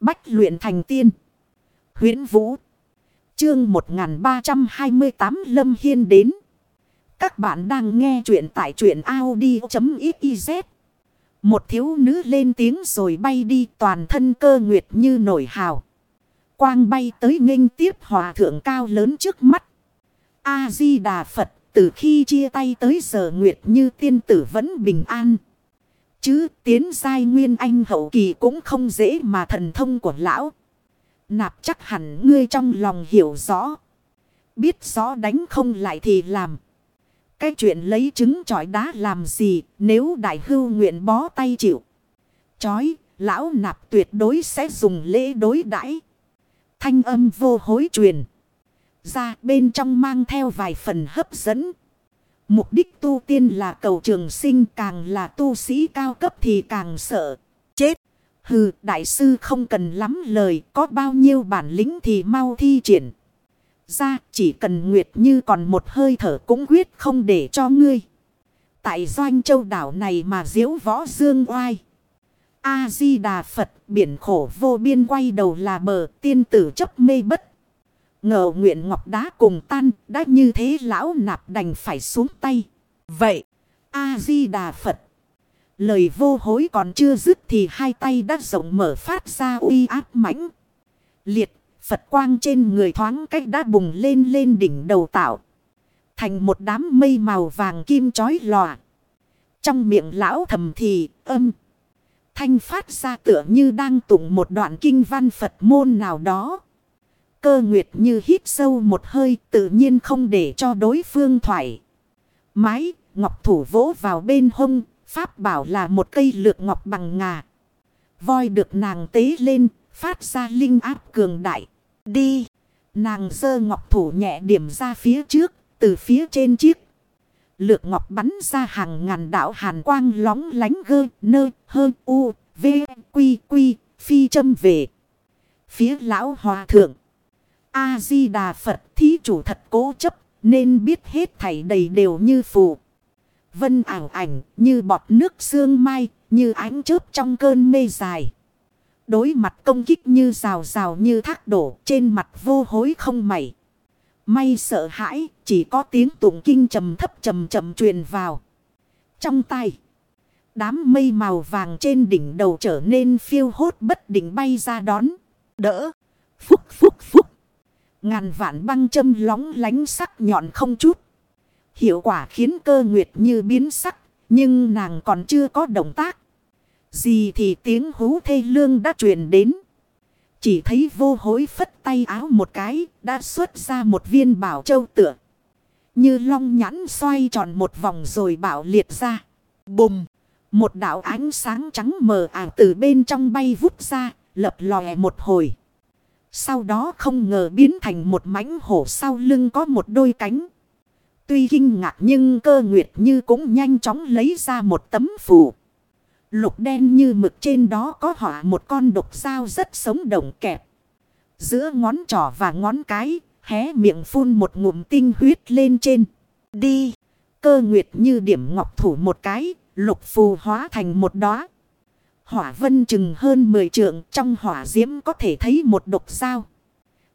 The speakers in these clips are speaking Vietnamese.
Bách luyện thành tiên. huyễn Vũ. Chương 1328 Lâm Hiên đến. Các bạn đang nghe truyện tại truyện Audi.xyz. Một thiếu nữ lên tiếng rồi bay đi, toàn thân cơ nguyệt như nổi hào. Quang bay tới nghênh tiếp hòa thượng cao lớn trước mắt. A-di-đà Phật, từ khi chia tay tới giờ nguyệt như tiên tử vẫn bình an. Chứ tiến giai nguyên anh hậu kỳ cũng không dễ mà thần thông của lão. Nạp chắc hẳn ngươi trong lòng hiểu rõ. Biết rõ đánh không lại thì làm. Cái chuyện lấy trứng trọi đá làm gì nếu đại hưu nguyện bó tay chịu. Chói, lão nạp tuyệt đối sẽ dùng lễ đối đãi Thanh âm vô hối truyền. Ra bên trong mang theo vài phần hấp dẫn. Mục đích tu tiên là cầu trường sinh, càng là tu sĩ cao cấp thì càng sợ. Chết. Hừ, đại sư không cần lắm lời, có bao nhiêu bản lĩnh thì mau thi triển. Ra, chỉ cần Nguyệt Như còn một hơi thở cũng quyết không để cho ngươi. Tại doanh châu đảo này mà diễu võ dương oai. A-di-đà Phật, biển khổ vô biên quay đầu là bờ, tiên tử chấp mê bất. Ngờ nguyện ngọc đá cùng tan, đã như thế lão nạp đành phải xuống tay. Vậy, A-di-đà Phật. Lời vô hối còn chưa dứt thì hai tay đã rộng mở phát ra uy áp mãnh. Liệt Phật quang trên người thoáng cách đã bùng lên lên đỉnh đầu tạo. Thành một đám mây màu vàng kim chói lòa. Trong miệng lão thầm thì, âm. Thanh phát ra tựa như đang tụng một đoạn kinh văn Phật môn nào đó. Cơ nguyệt như hít sâu một hơi tự nhiên không để cho đối phương thoải. Mái, ngọc thủ vỗ vào bên hông, pháp bảo là một cây lược ngọc bằng ngà. Voi được nàng tế lên, phát ra linh áp cường đại. Đi! Nàng sơ ngọc thủ nhẹ điểm ra phía trước, từ phía trên chiếc. Lược ngọc bắn ra hàng ngàn đạo hàn quang lóng lánh gơ, nơ, hơ, u, v, quy, quy, phi châm về. Phía lão hòa thượng. A-di-đà Phật thí chủ thật cố chấp, nên biết hết thảy đầy đều như phù. Vân ảo ảnh, như bọt nước sương mai, như ánh chớp trong cơn mê dài. Đối mặt công kích như rào rào như thác đổ, trên mặt vô hối không mảy. May sợ hãi, chỉ có tiếng tụng kinh trầm thấp trầm trầm truyền vào. Trong tay, đám mây màu vàng trên đỉnh đầu trở nên phiêu hốt bất định bay ra đón, đỡ. Phúc phúc phúc. Ngàn vạn băng châm lóng lánh sắc nhọn không chút. Hiệu quả khiến cơ nguyệt như biến sắc. Nhưng nàng còn chưa có động tác. Gì thì tiếng hú thê lương đã truyền đến. Chỉ thấy vô hối phất tay áo một cái. Đã xuất ra một viên bảo châu tựa. Như long nhãn xoay tròn một vòng rồi bảo liệt ra. Bùm. Một đạo ánh sáng trắng mờ ảo từ bên trong bay vút ra. Lập lòe một hồi. Sau đó không ngờ biến thành một mãnh hổ sau lưng có một đôi cánh. Tuy kinh ngạc nhưng cơ nguyệt như cũng nhanh chóng lấy ra một tấm phù. Lục đen như mực trên đó có họa một con độc dao rất sống động kẹp. Giữa ngón trỏ và ngón cái, hé miệng phun một ngụm tinh huyết lên trên. Đi! Cơ nguyệt như điểm ngọc thủ một cái, lục phù hóa thành một đóa Hỏa vân chừng hơn 10 trượng, trong hỏa diễm có thể thấy một độc sao.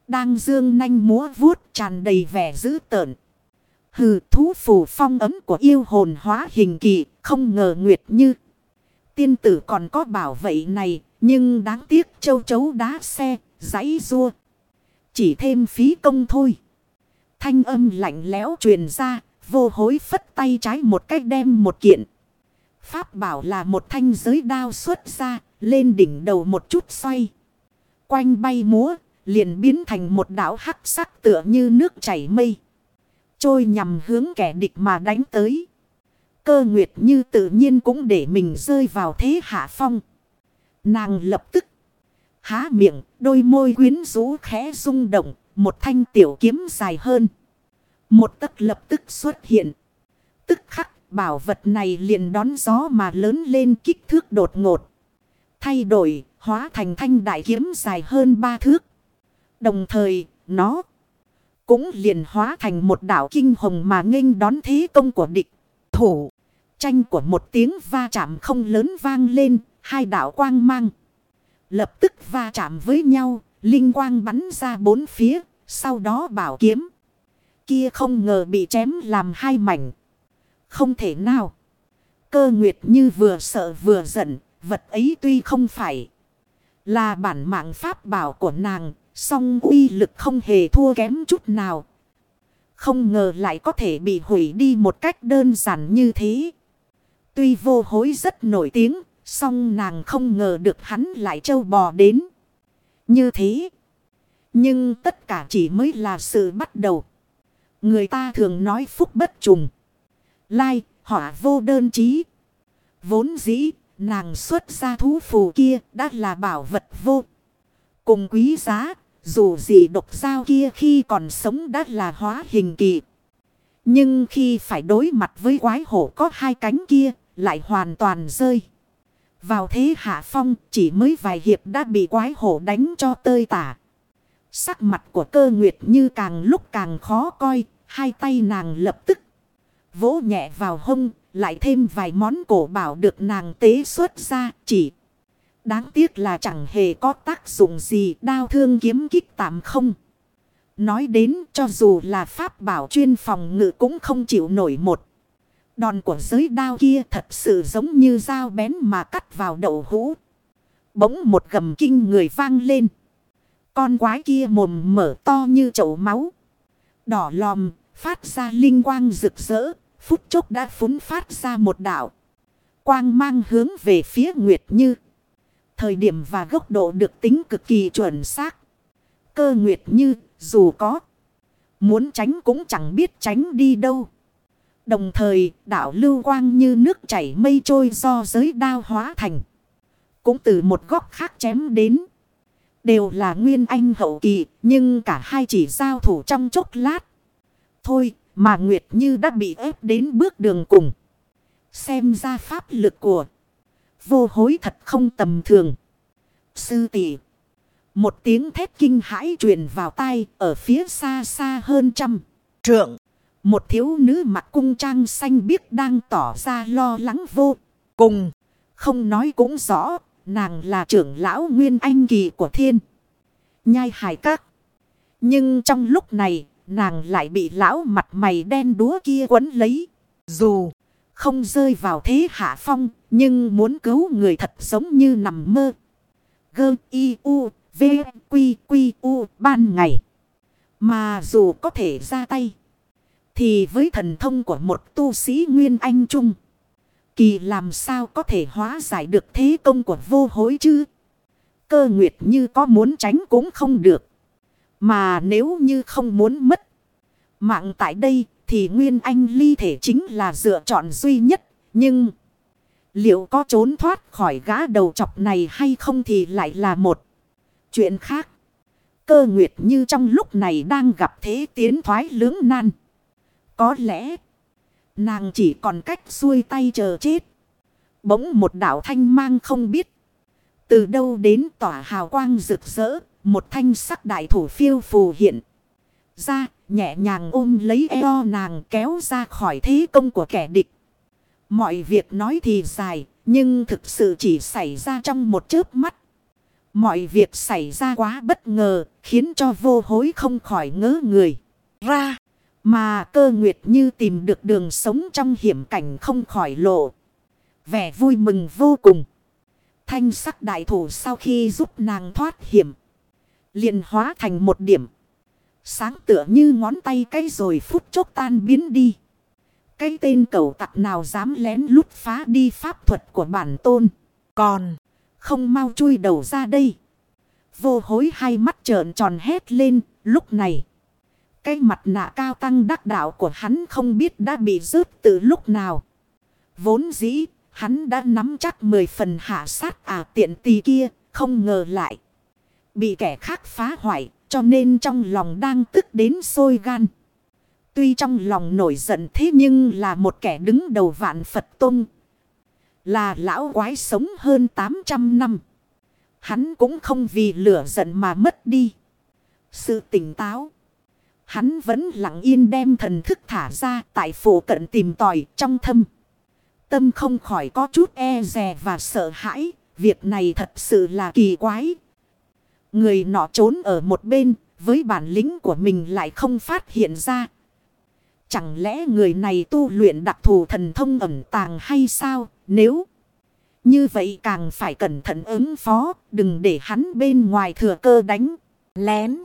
Đang dương nanh múa vuốt, tràn đầy vẻ dữ tợn. Hừ, thú phù phong ấm của yêu hồn hóa hình kỳ, không ngờ nguyệt như. Tiên tử còn có bảo vệ này, nhưng đáng tiếc châu chấu đá xe, giấy rua. Chỉ thêm phí công thôi. Thanh âm lạnh lẽo truyền ra, vô hối phất tay trái một cách đem một kiện. Pháp bảo là một thanh giới đao xuất ra, lên đỉnh đầu một chút xoay. Quanh bay múa, liền biến thành một đảo hắc sắc tựa như nước chảy mây. Trôi nhằm hướng kẻ địch mà đánh tới. Cơ nguyệt như tự nhiên cũng để mình rơi vào thế hạ phong. Nàng lập tức há miệng, đôi môi quyến rũ khẽ rung động, một thanh tiểu kiếm dài hơn. Một tấc lập tức xuất hiện. Tức khắc bảo vật này liền đón gió mà lớn lên kích thước đột ngột. Thay đổi, hóa thành thanh đại kiếm dài hơn ba thước. Đồng thời, nó cũng liền hóa thành một đảo kinh hồng mà nghênh đón thế công của địch. Thủ, tranh của một tiếng va chạm không lớn vang lên, hai đảo quang mang. Lập tức va chạm với nhau, linh quang bắn ra bốn phía, sau đó bảo kiếm. Kia không ngờ bị chém làm hai mảnh. Không thể nào. Cơ nguyệt như vừa sợ vừa giận, vật ấy tuy không phải là bản mạng pháp bảo của nàng, song uy lực không hề thua kém chút nào. Không ngờ lại có thể bị hủy đi một cách đơn giản như thế. Tuy vô hối rất nổi tiếng, song nàng không ngờ được hắn lại trâu bò đến. Như thế. Nhưng tất cả chỉ mới là sự bắt đầu. Người ta thường nói phúc bất trùng. Lai, họa vô đơn chí. Vốn dĩ, nàng xuất ra thú phù kia đã là bảo vật vô. Cùng quý giá, dù gì độc giao kia khi còn sống đã là hóa hình kỳ. Nhưng khi phải đối mặt với quái hổ có hai cánh kia, lại hoàn toàn rơi. Vào thế hạ phong, chỉ mới vài hiệp đã bị quái hổ đánh cho tơi tả. Sắc mặt của cơ nguyệt như càng lúc càng khó coi, hai tay nàng lập tức vỗ nhẹ vào hông, lại thêm vài món cổ bảo được nàng tế xuất ra, chỉ đáng tiếc là chẳng hề có tác dụng gì đao thương kiếm kích tạm không. Nói đến cho dù là pháp bảo chuyên phòng ngự cũng không chịu nổi một. Đòn của giới đao kia thật sự giống như dao bén mà cắt vào đậu hũ. Bỗng một gầm kinh người vang lên. Con quái kia mồm mở to như chậu máu. Đỏ lòm, phát ra linh quang rực rỡ, phút chốc đã phún phát ra một đạo. Quang mang hướng về phía Nguyệt Như. Thời điểm và góc độ được tính cực kỳ chuẩn xác. Cơ Nguyệt Như, dù có. Muốn tránh cũng chẳng biết tránh đi đâu. Đồng thời, đạo lưu quang như nước chảy mây trôi do giới đao hóa thành. Cũng từ một góc khác chém đến. Đều là nguyên anh hậu kỳ, nhưng cả hai chỉ giao thủ trong chốc lát. Thôi, mà Nguyệt Như đã bị ép đến bước đường cùng. Xem ra pháp lực của vô hối thật không tầm thường. Sư tỷ Một tiếng thét kinh hãi truyền vào tai ở phía xa xa hơn trăm trượng. Một thiếu nữ mặc cung trang xanh biếc đang tỏ ra lo lắng vô cùng. Không nói cũng rõ, nàng là trưởng lão Nguyên Anh Kỳ của thiên. Nhai hải các. Nhưng trong lúc này, nàng lại bị lão mặt mày đen đúa kia quấn lấy. Dù không rơi vào thế hạ phong, nhưng muốn cứu người thật giống như nằm mơ. Gơ y u, v, quy quy u, ban ngày. Mà dù có thể ra tay. Thì với thần thông của một tu sĩ Nguyên Anh Trung. Kỳ làm sao có thể hóa giải được thế công của vô hối chứ? Cơ nguyệt như có muốn tránh cũng không được. Mà nếu như không muốn mất mạng tại đây, thì Nguyên Anh ly thể chính là lựa chọn duy nhất. Nhưng liệu có trốn thoát khỏi gã đầu chọc này hay không thì lại là một chuyện khác. Cơ nguyệt như trong lúc này đang gặp thế tiến thoái lưỡng nan. Có lẽ nàng chỉ còn cách xuôi tay chờ chết. Bỗng một đảo thanh mang không biết. Từ đâu đến tỏa hào quang rực rỡ. Một thanh sắc đại thủ phiêu phù hiện. Ra, nhẹ nhàng ôm lấy eo nàng kéo ra khỏi thế công của kẻ địch. Mọi việc nói thì dài. Nhưng thực sự chỉ xảy ra trong một chớp mắt. Mọi việc xảy ra quá bất ngờ. Khiến cho vô hối không khỏi ngỡ người. Ra. Mà cơ nguyệt như tìm được đường sống trong hiểm cảnh không khỏi lộ. Vẻ vui mừng vô cùng. Thanh sắc đại thủ sau khi giúp nàng thoát hiểm liền hóa thành một điểm. Sáng tựa như ngón tay cái rồi phút chốc tan biến đi. Cái tên cầu tặc nào dám lén lút phá đi pháp thuật của bản tôn. Còn không mau chui đầu ra đây. Vô hối hai mắt trợn tròn hét lên lúc này. Cái mặt nạ cao tăng đắc đạo của hắn không biết đã bị rớt từ lúc nào. Vốn dĩ, hắn đã nắm chắc mười phần hạ sát à tiện tì kia, không ngờ lại. Bị kẻ khác phá hoại, cho nên trong lòng đang tức đến sôi gan. Tuy trong lòng nổi giận thế nhưng là một kẻ đứng đầu vạn Phật Tông. Là lão quái sống hơn 800 năm. Hắn cũng không vì lửa giận mà mất đi. Sự tỉnh táo. Hắn vẫn lặng yên đem thần thức thả ra tại phủ cận tìm tòi trong thâm. Tâm không khỏi có chút e rè và sợ hãi. việc này thật sự là kỳ quái. Người nọ trốn ở một bên, với bản lĩnh của mình lại không phát hiện ra. Chẳng lẽ người này tu luyện đặc thù thần thông ẩn tàng hay sao? Nếu như vậy càng phải cẩn thận ứng phó, đừng để hắn bên ngoài thừa cơ đánh, lén.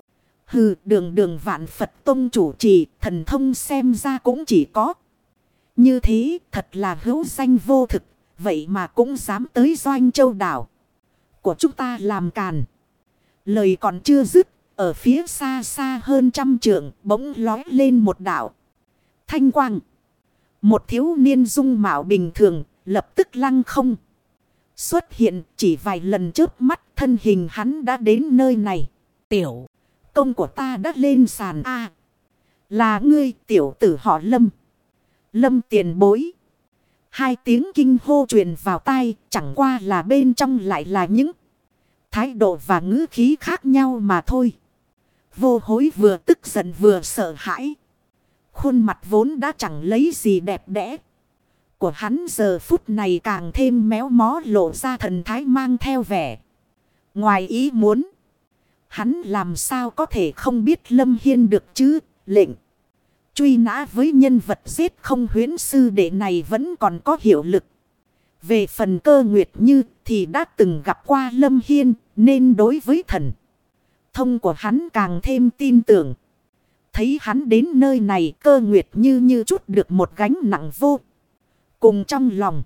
Hừ, đường đường vạn Phật Tông chủ trì, thần thông xem ra cũng chỉ có. Như thế, thật là hữu danh vô thực, vậy mà cũng dám tới doanh châu đảo. Của chúng ta làm càn. Lời còn chưa dứt, ở phía xa xa hơn trăm trượng, bỗng lói lên một đảo. Thanh quang. Một thiếu niên dung mạo bình thường, lập tức lăng không. Xuất hiện chỉ vài lần trước mắt thân hình hắn đã đến nơi này. Tiểu, công của ta đã lên sàn A. là ngươi tiểu tử họ Lâm. Lâm tiền bối. Hai tiếng kinh hô truyền vào tai chẳng qua là bên trong lại là những thái độ và ngữ khí khác nhau mà thôi. Vô hối vừa tức giận vừa sợ hãi. Khuôn mặt vốn đã chẳng lấy gì đẹp đẽ. Của hắn giờ phút này càng thêm méo mó lộ ra thần thái mang theo vẻ. Ngoài ý muốn. Hắn làm sao có thể không biết Lâm Hiên được chứ, lệnh. Truy nã với nhân vật giết không huyến sư đệ này vẫn còn có hiệu lực. Về phần cơ nguyệt như thì đã từng gặp qua Lâm Hiên, nên đối với thần. Thông của hắn càng thêm tin tưởng. Thấy hắn đến nơi này, cơ nguyệt như như chút được một gánh nặng vô. Cùng trong lòng.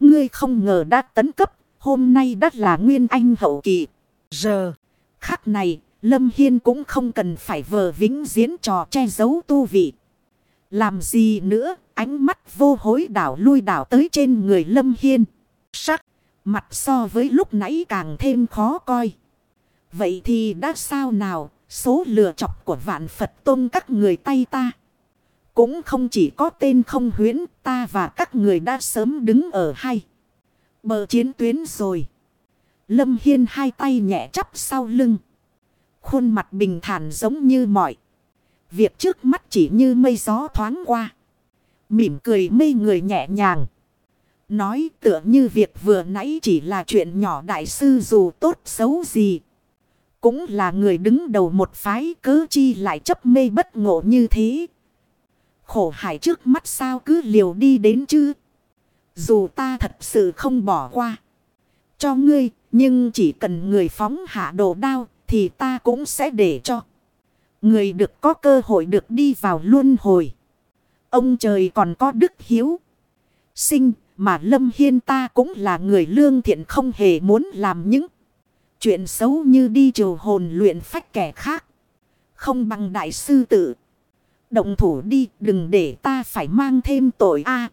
Ngươi không ngờ đã tấn cấp. Hôm nay đã là nguyên anh hậu kỳ. Giờ. Khắc này. Lâm Hiên cũng không cần phải vờ vĩnh diễn trò che giấu tu vị. Làm gì nữa. Ánh mắt vô hối đảo lui đảo tới trên người Lâm Hiên. Sắc. Mặt so với lúc nãy càng thêm khó coi. Vậy thì đã sao nào, số lừa chọc của vạn Phật tôn các người tay ta. Cũng không chỉ có tên không huyến, ta và các người đã sớm đứng ở hai. Bờ chiến tuyến rồi. Lâm Hiên hai tay nhẹ chắp sau lưng. Khuôn mặt bình thản giống như mọi. Việc trước mắt chỉ như mây gió thoáng qua. Mỉm cười mây người nhẹ nhàng. Nói tựa như việc vừa nãy chỉ là chuyện nhỏ đại sư dù tốt xấu gì. Cũng là người đứng đầu một phái cớ chi lại chấp mê bất ngộ như thế. Khổ hải trước mắt sao cứ liều đi đến chứ. Dù ta thật sự không bỏ qua. Cho ngươi, nhưng chỉ cần người phóng hạ đồ đao thì ta cũng sẽ để cho. Người được có cơ hội được đi vào luân hồi. Ông trời còn có đức hiếu. Sinh mà Lâm Hiên ta cũng là người lương thiện không hề muốn làm những chuyện xấu như đi triều hồn luyện phách kẻ khác. Không bằng đại sư tử. Động thủ đi, đừng để ta phải mang thêm tội a